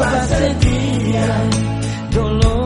más sentía dolor.